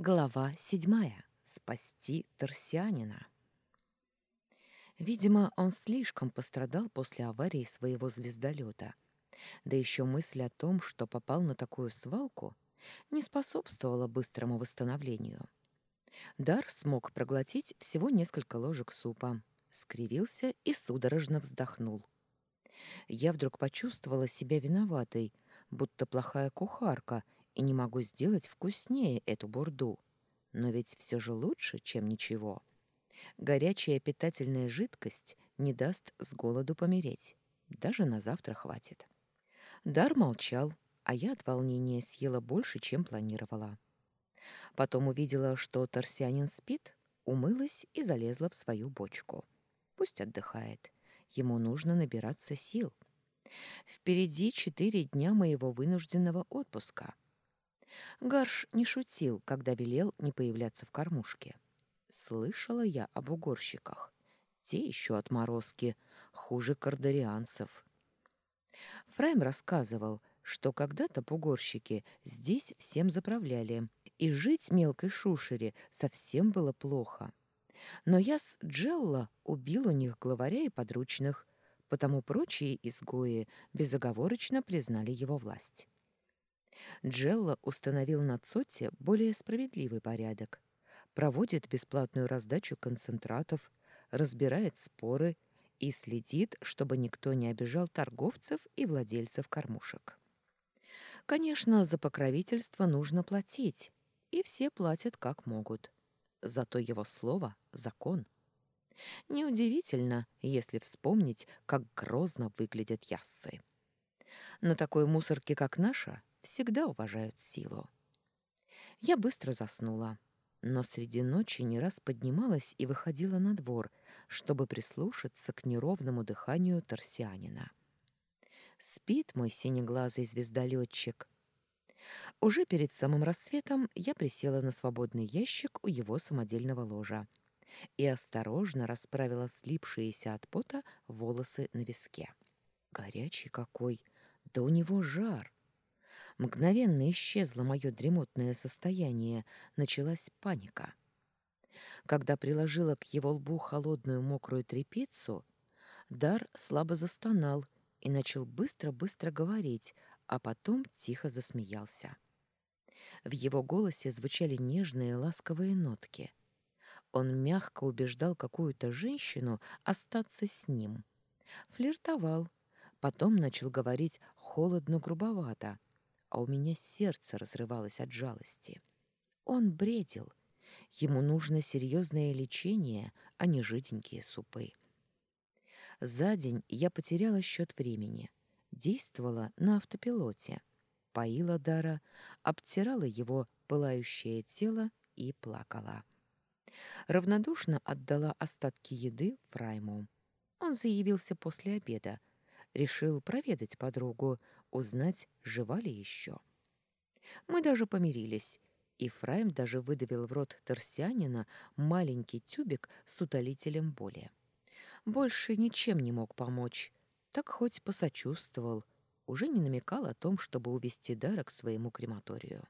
Глава седьмая. Спасти Торсианина. Видимо, он слишком пострадал после аварии своего звездолета. Да еще мысль о том, что попал на такую свалку, не способствовала быстрому восстановлению. Дар смог проглотить всего несколько ложек супа, скривился и судорожно вздохнул. Я вдруг почувствовала себя виноватой, будто плохая кухарка — и не могу сделать вкуснее эту бурду. Но ведь все же лучше, чем ничего. Горячая питательная жидкость не даст с голоду помереть. Даже на завтра хватит. Дар молчал, а я от волнения съела больше, чем планировала. Потом увидела, что торсианин спит, умылась и залезла в свою бочку. Пусть отдыхает. Ему нужно набираться сил. Впереди четыре дня моего вынужденного отпуска — Гарш не шутил, когда велел не появляться в кормушке. Слышала я об угорщиках. Те еще отморозки, хуже кардарианцев. Фрайм рассказывал, что когда-то бугорщики здесь всем заправляли, и жить мелкой шушере совсем было плохо. Но я с Джелла убил у них главаря и подручных, потому прочие изгои безоговорочно признали его власть. Джелла установил на Цоте более справедливый порядок. Проводит бесплатную раздачу концентратов, разбирает споры и следит, чтобы никто не обижал торговцев и владельцев кормушек. Конечно, за покровительство нужно платить, и все платят как могут. Зато его слово — закон. Неудивительно, если вспомнить, как грозно выглядят яссы. На такой мусорке, как наша, всегда уважают силу. Я быстро заснула, но среди ночи не раз поднималась и выходила на двор, чтобы прислушаться к неровному дыханию торсианина. Спит мой синеглазый звездолетчик. Уже перед самым рассветом я присела на свободный ящик у его самодельного ложа и осторожно расправила слипшиеся от пота волосы на виске. Горячий какой! Да у него жар! Мгновенно исчезло мое дремотное состояние, началась паника. Когда приложила к его лбу холодную мокрую тряпицу, Дар слабо застонал и начал быстро-быстро говорить, а потом тихо засмеялся. В его голосе звучали нежные ласковые нотки. Он мягко убеждал какую-то женщину остаться с ним. Флиртовал, потом начал говорить холодно-грубовато, а у меня сердце разрывалось от жалости. Он бредил. Ему нужно серьезное лечение, а не жиденькие супы. За день я потеряла счет времени. Действовала на автопилоте. Поила Дара, обтирала его пылающее тело и плакала. Равнодушно отдала остатки еды Фрайму. Он заявился после обеда. Решил проведать подругу, узнать, жива ли еще. Мы даже помирились, и Фрайм даже выдавил в рот торсианина маленький тюбик с утолителем боли. Больше ничем не мог помочь, так хоть посочувствовал, уже не намекал о том, чтобы увести Дара к своему крематорию.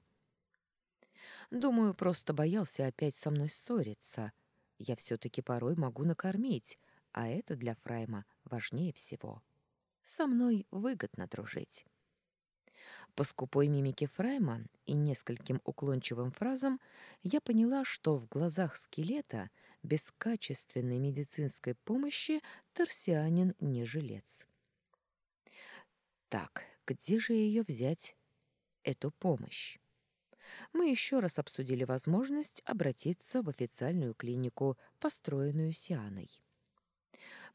Думаю, просто боялся опять со мной ссориться. Я все-таки порой могу накормить, а это для Фрайма важнее всего. Со мной выгодно дружить. По скупой мимике Фрайма и нескольким уклончивым фразам я поняла, что в глазах скелета без качественной медицинской помощи торсианин не жилец. Так, где же ее взять, эту помощь? Мы еще раз обсудили возможность обратиться в официальную клинику, построенную Сианой.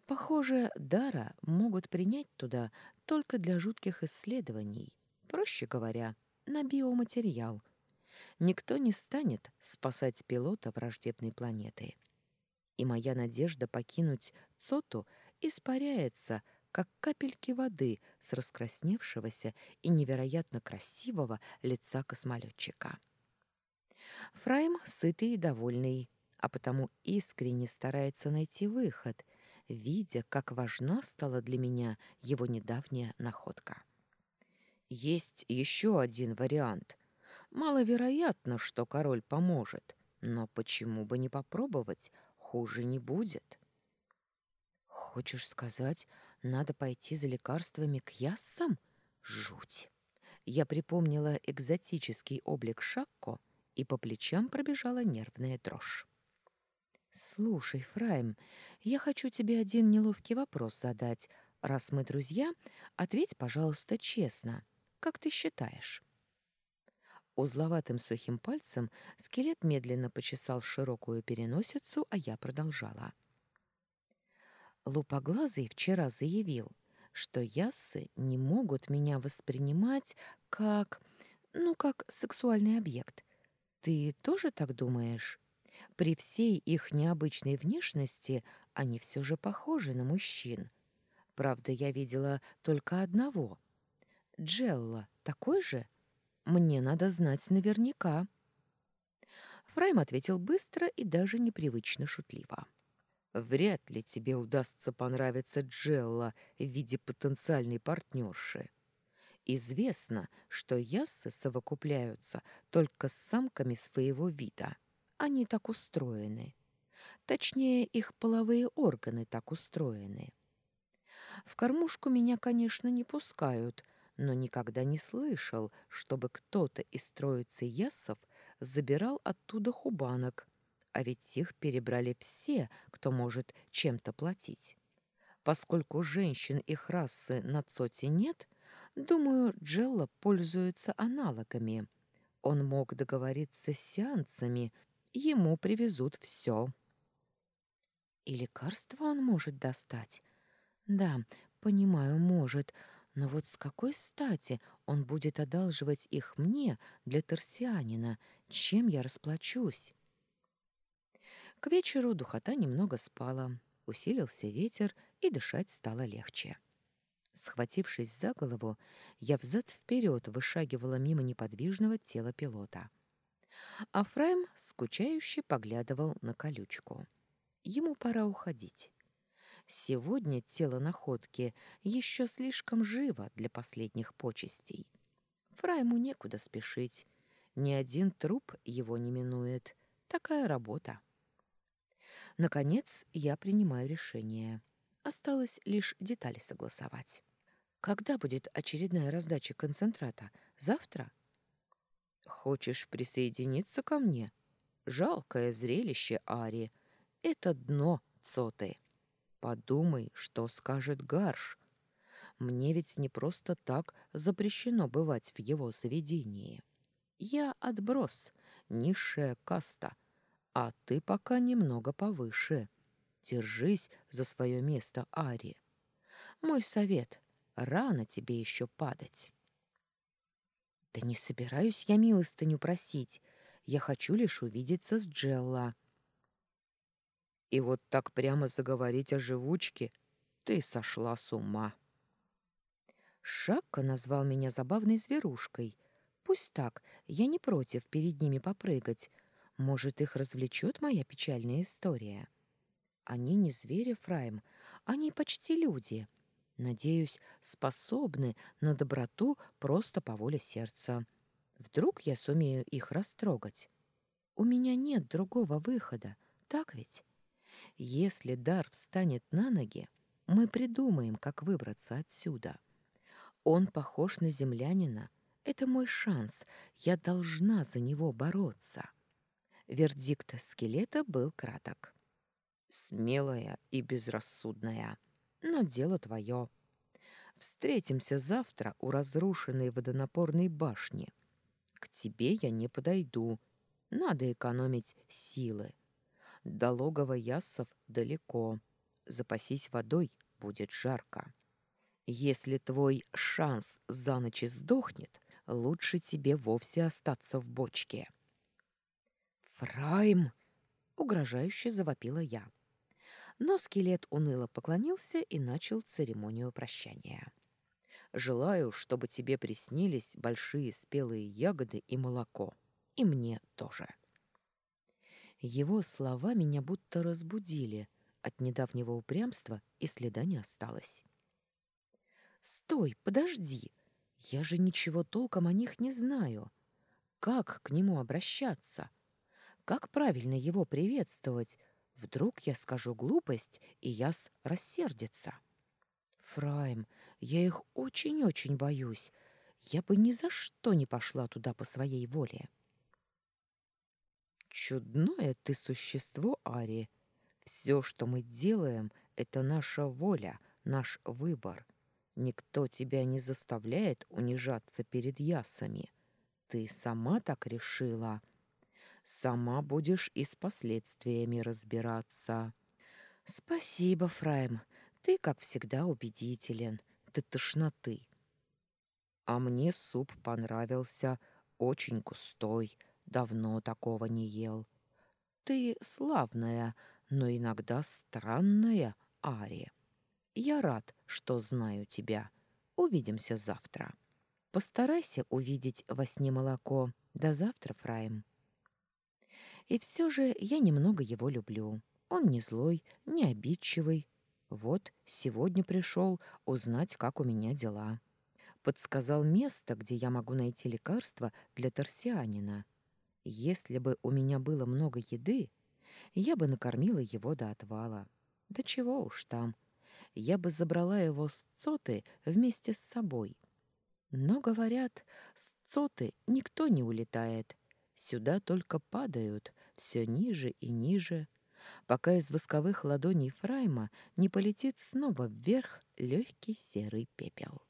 Похоже, Дара могут принять туда только для жутких исследований, проще говоря, на биоматериал. Никто не станет спасать пилота враждебной планеты. И моя надежда покинуть Цоту испаряется, как капельки воды с раскрасневшегося и невероятно красивого лица космолетчика. Фрайм сытый и довольный, а потому искренне старается найти выход — видя, как важна стала для меня его недавняя находка. Есть еще один вариант. Маловероятно, что король поможет, но почему бы не попробовать, хуже не будет. Хочешь сказать, надо пойти за лекарствами к яссам? Жуть. Я припомнила экзотический облик Шакко, и по плечам пробежала нервная дрожь. «Слушай, Фрайм, я хочу тебе один неловкий вопрос задать. Раз мы друзья, ответь, пожалуйста, честно. Как ты считаешь?» Узловатым сухим пальцем скелет медленно почесал широкую переносицу, а я продолжала. Лупоглазый вчера заявил, что яссы не могут меня воспринимать как... ну, как сексуальный объект. Ты тоже так думаешь? При всей их необычной внешности они все же похожи на мужчин. Правда, я видела только одного. Джелла такой же? Мне надо знать наверняка. Фрайм ответил быстро и даже непривычно шутливо. Вряд ли тебе удастся понравиться Джелла в виде потенциальной партнерши. Известно, что яссы совокупляются только с самками своего вида. Они так устроены. Точнее, их половые органы так устроены. В кормушку меня, конечно, не пускают, но никогда не слышал, чтобы кто-то из троицы яссов забирал оттуда хубанок, а ведь их перебрали все, кто может чем-то платить. Поскольку женщин их расы на Цоте нет, думаю, Джелла пользуется аналогами. Он мог договориться с сеансами, ему привезут все. И лекарства он может достать. Да, понимаю, может, но вот с какой стати он будет одалживать их мне для торсианина? Чем я расплачусь? К вечеру духота немного спала, усилился ветер, и дышать стало легче. Схватившись за голову, я взад-вперед вышагивала мимо неподвижного тела пилота. А Фрайм скучающе поглядывал на колючку. Ему пора уходить. Сегодня тело находки еще слишком живо для последних почестей. Фрайму некуда спешить. Ни один труп его не минует. Такая работа. Наконец, я принимаю решение. Осталось лишь детали согласовать. Когда будет очередная раздача концентрата? Завтра? Хочешь присоединиться ко мне? Жалкое зрелище, Ари. Это дно Цоты. Подумай, что скажет Гарш. Мне ведь не просто так запрещено бывать в его заведении. Я отброс, низшая каста, а ты пока немного повыше. Держись за свое место, Ари. Мой совет — рано тебе еще падать. Да не собираюсь я милостыню просить. Я хочу лишь увидеться с Джелла. И вот так прямо заговорить о живучке ты сошла с ума. Шакка назвал меня забавной зверушкой. Пусть так, я не против перед ними попрыгать. Может, их развлечет моя печальная история. Они не звери, Фрайм, они почти люди. Надеюсь, способны на доброту просто по воле сердца. Вдруг я сумею их растрогать. У меня нет другого выхода, так ведь? Если дар встанет на ноги, мы придумаем, как выбраться отсюда. Он похож на землянина. Это мой шанс. Я должна за него бороться. Вердикт скелета был краток. Смелая и безрассудная. Но дело твое. Встретимся завтра у разрушенной водонапорной башни. К тебе я не подойду. Надо экономить силы. До логова яссов далеко. Запасись водой, будет жарко. Если твой шанс за ночь сдохнет, лучше тебе вовсе остаться в бочке. «Фрайм!» — угрожающе завопила я. Но скелет уныло поклонился и начал церемонию прощания. «Желаю, чтобы тебе приснились большие спелые ягоды и молоко. И мне тоже». Его слова меня будто разбудили. От недавнего упрямства и следа не осталось. «Стой, подожди! Я же ничего толком о них не знаю. как к нему обращаться? Как правильно его приветствовать? Вдруг я скажу глупость, и Яс рассердится. Фрайм, я их очень-очень боюсь. Я бы ни за что не пошла туда по своей воле. Чудное ты существо, Ари. Все, что мы делаем, это наша воля, наш выбор. Никто тебя не заставляет унижаться перед ясами. Ты сама так решила. Сама будешь и с последствиями разбираться. Спасибо, Фрайм. Ты, как всегда, убедителен. До тошноты. А мне суп понравился, очень густой. Давно такого не ел. Ты славная, но иногда странная, Ари. Я рад, что знаю тебя. Увидимся завтра. Постарайся увидеть во сне молоко. До завтра, Фраим. И все же я немного его люблю. Он не злой, не обидчивый. Вот сегодня пришел узнать, как у меня дела. Подсказал место, где я могу найти лекарство для торсианина. Если бы у меня было много еды, я бы накормила его до отвала. Да чего уж там, я бы забрала его с Цоты вместе с собой. Но, говорят, с Цоты никто не улетает. Сюда только падают, все ниже и ниже, пока из восковых ладоней Фрайма не полетит снова вверх легкий серый пепел.